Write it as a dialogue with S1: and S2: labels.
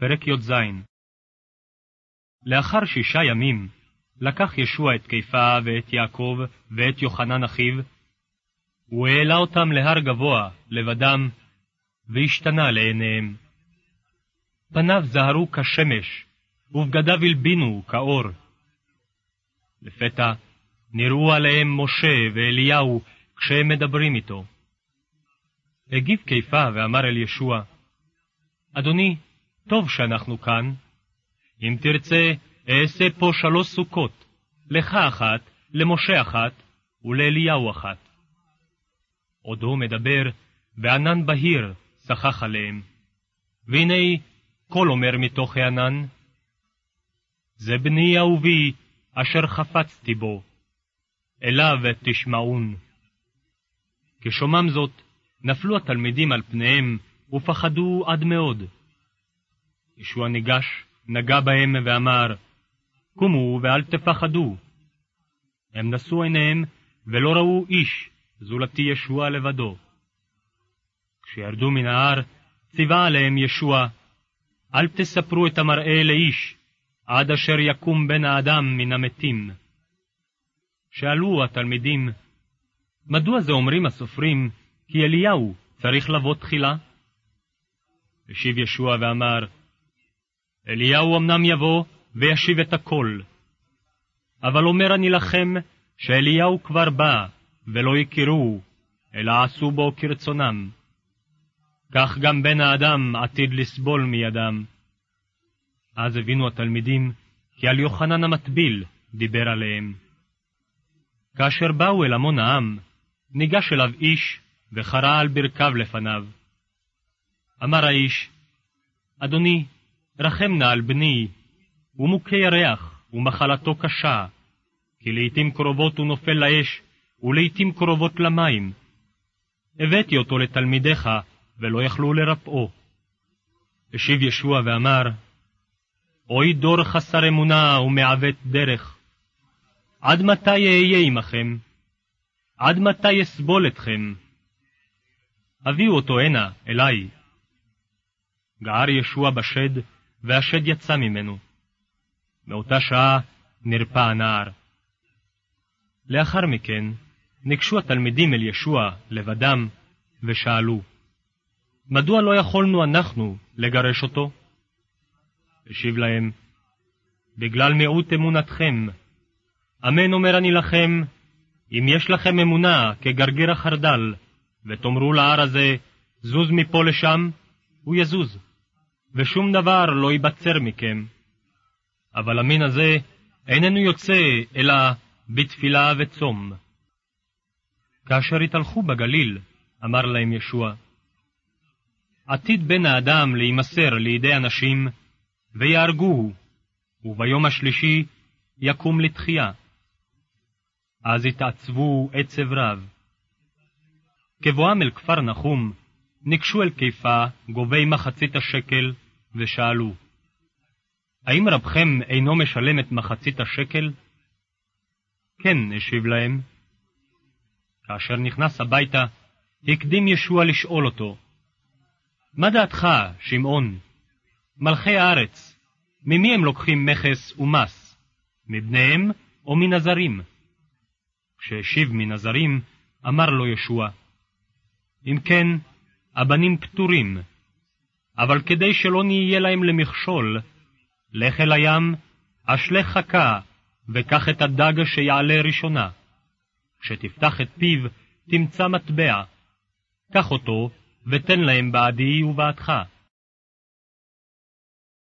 S1: פרק י"ז לאחר שישה ימים לקח ישוע את קיפה ואת יעקב ואת יוחנן אחיו, הוא העלה אותם להר גבוה, לבדם, והשתנה לעיניהם. פניו זהרו כשמש, ובגדיו הלבינו כאור. לפתע נראו עליהם משה ואליהו כשהם מדברים איתו. הגיב קיפה ואמר אל ישוע, אדוני, טוב שאנחנו כאן. אם תרצה, אעשה פה שלוש סוכות, לך אחת, למשה אחת, ולאליהו אחת. עודו מדבר, וענן בהיר שחח עליהם. והנה קול אומר מתוך הענן, זה בני אהובי, אשר חפצתי בו, אליו תשמעון. כשומם זאת, נפלו התלמידים על פניהם, ופחדו עד מאוד. ישוע ניגש, נגע בהם ואמר, קומו ואל תפחדו. הם נשאו עיניהם ולא ראו איש, זולתי ישוע לבדו. כשירדו מן ההר, ציווה עליהם ישוע, אל תספרו את המראה לאיש, עד אשר יקום בן האדם מן המתים. שאלו התלמידים, מדוע זה אומרים הסופרים, כי אליהו צריך לבוא תחילה? השיב ישוע ואמר, אליהו אמנם יבוא וישיב את הכל. אבל אומר אני לכם שאליהו כבר בא, ולא הכירוהו, אלא עשו בו כרצונם. כך גם בן האדם עתיד לסבול מידם. אז הבינו התלמידים כי על יוחנן המטביל דיבר עליהם. כאשר באו אל המון העם, ניגש אליו איש וחרה על ברכיו לפניו. אמר האיש, אדוני, רחם נא על בני, הוא מוכה ירח, ומחלתו קשה, כי לעתים קרובות הוא נופל לאש, ולעתים קרובות למים. הבאתי אותו לתלמידיך, ולא יכלו לרפאו. השיב ישוע ואמר, אוי דור חסר אמונה ומעוות דרך, עד מתי אהיה עמכם? עד מתי אסבול אתכם? הביאו אותו הנה, אלי. גער ישוע בשד, והשד יצא ממנו. מאותה שעה נרפא הנער. לאחר מכן ניגשו התלמידים אל ישוע לבדם, ושאלו, מדוע לא יכולנו אנחנו לגרש אותו? השיב להם, בגלל מיעוט אמונתכם. אמן אומר אני לכם, אם יש לכם אמונה כגרגיר החרדל, ותאמרו להר הזה, זוז מפה לשם, הוא יזוז. ושום דבר לא ייבצר מכם. אבל המין הזה איננו יוצא אלא בתפילה וצום. כאשר התהלכו בגליל, אמר להם ישוע, עתיד בן האדם להימסר לידי אנשים, ויהרגוהו, וביום השלישי יקום לתחייה. אז התעצבו עצב רב. כבואם אל כפר נחום, ניגשו אל קיפה, גובי מחצית השקל, ושאלו, האם רבכם אינו משלם את מחצית השקל? כן, השיב להם. כאשר נכנס הביתה, הקדים ישוע לשאול אותו, מה דעתך, שמעון? מלכי הארץ, ממי הם לוקחים מכס ומס? מבניהם או מנזרים? כשהשיב מנזרים, אמר לו ישוע, אם כן, הבנים פטורים, אבל כדי שלא נהיה להם למכשול, לך אל הים, אשלך חכה, וקח את הדג שיעלה ראשונה. כשתפתח את פיו, תמצא מטבע. קח אותו, ותן להם בעדי ובעדך.